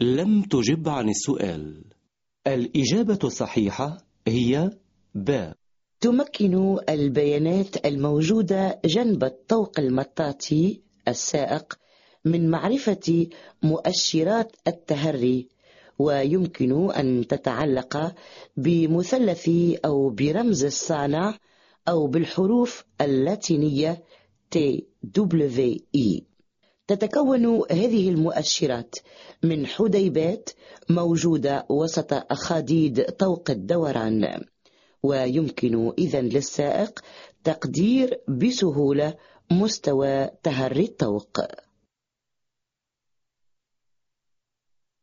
لم تجب عن السؤال. الإجابة الصحيحة هي ب. تمكن البيانات الموجودة جنب الطوق المطاطي السائق من معرفة مؤشرات التهري ويمكن أن تتعلق بمثلث أو برمز الصانع أو بالحروف اللاتينية TWI تتكون هذه المؤشرات من حديبات موجودة وسط أخاديد طوق الدوران. ويمكن إذا للسائق تقدير بسهولة مستوى تهري الطوق.